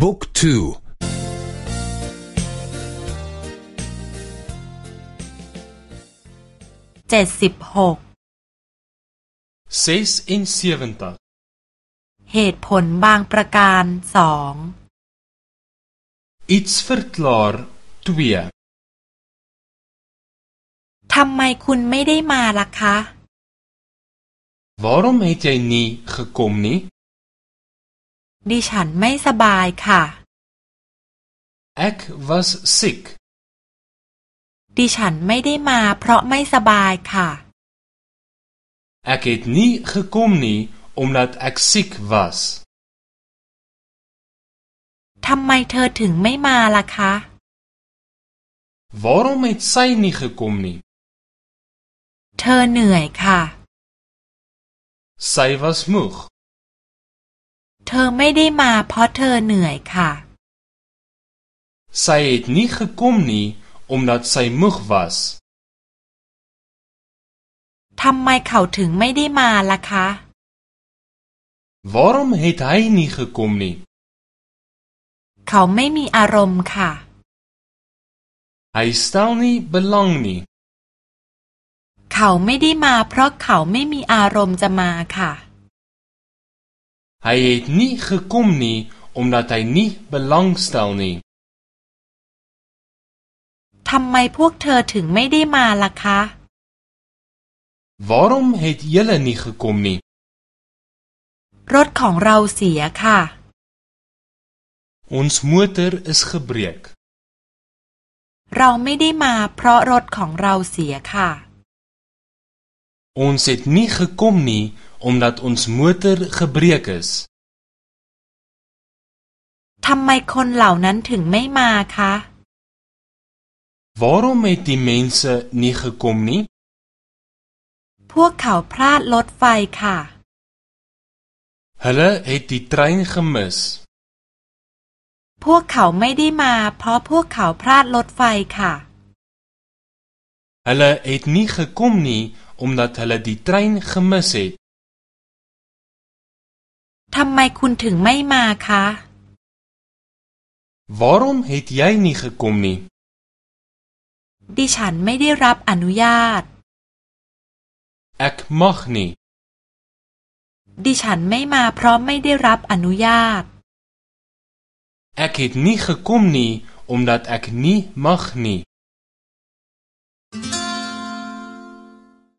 บุ๊กทูเจ็ดสิบหกเหตุผลบางประการสอง Iets verklaar ทำไมคุณไม่ได้มาล่ะคะ Waarom het jy nie gekom nie ดิฉันไม่สบายค่ะ Ek was sick ดิฉันไม่ได้มาเพราะไม่สบายค่ะ Ek het nie gekom nie omdat ek siek was ทำไมเธอถึงไม่มาล่ะคะ Waarom het sy nie gekom nie เธอเหนื่อยค่ะ Sy was moeg เธอไม่ได้มาเพราะเธอเหนื่อยค่ะ Sy het nie gekom nie omdat sy moeg was ทำไมเขาถึงไม่ได้มาล่ะคะ Waarom het hy nie gekom nie เขาไม่มีอารมณ์ค่ะ Hy stel nie belang nie เขาไม่ได้มาเพราะเขาไม่มีอารมณ์จะมาค่ะ Hy het nie gekom nie omdat hy nie belangstel nie ทำไมพวกเธอถึงไม่ได้มาล่ะคะ Waarom het julle nie gekom nie รถของเราเสียค่ะ Ons motor is gebreek เราไม่ได้มาเพราะรถของเราเสียค่ะ Ons het nie gekom nie omdat ons motor gebreek is ทำไมคนเหล่านั้นถึงไม่มาคะ Waarom het die mense nie gekom nie พวกเขาพลาดรถไฟค่ะ Hulle het die trein gemis พวกเขาไม่ได้มาเพราะพวกเขาพลาดรถไฟค่ะ Hulle het nie gekom nie omdat hulle die trein gemis het ท ำไมคุณถึงไม่มาคะ Waarom het jy nie gekom nie ดิฉันไม่ได้รับอนุญาต Ek mag nie ดิฉันไม่มาเพราะไม่ได้รับอนุญาต Ek het nie gekom nie omdat ek nie mag nie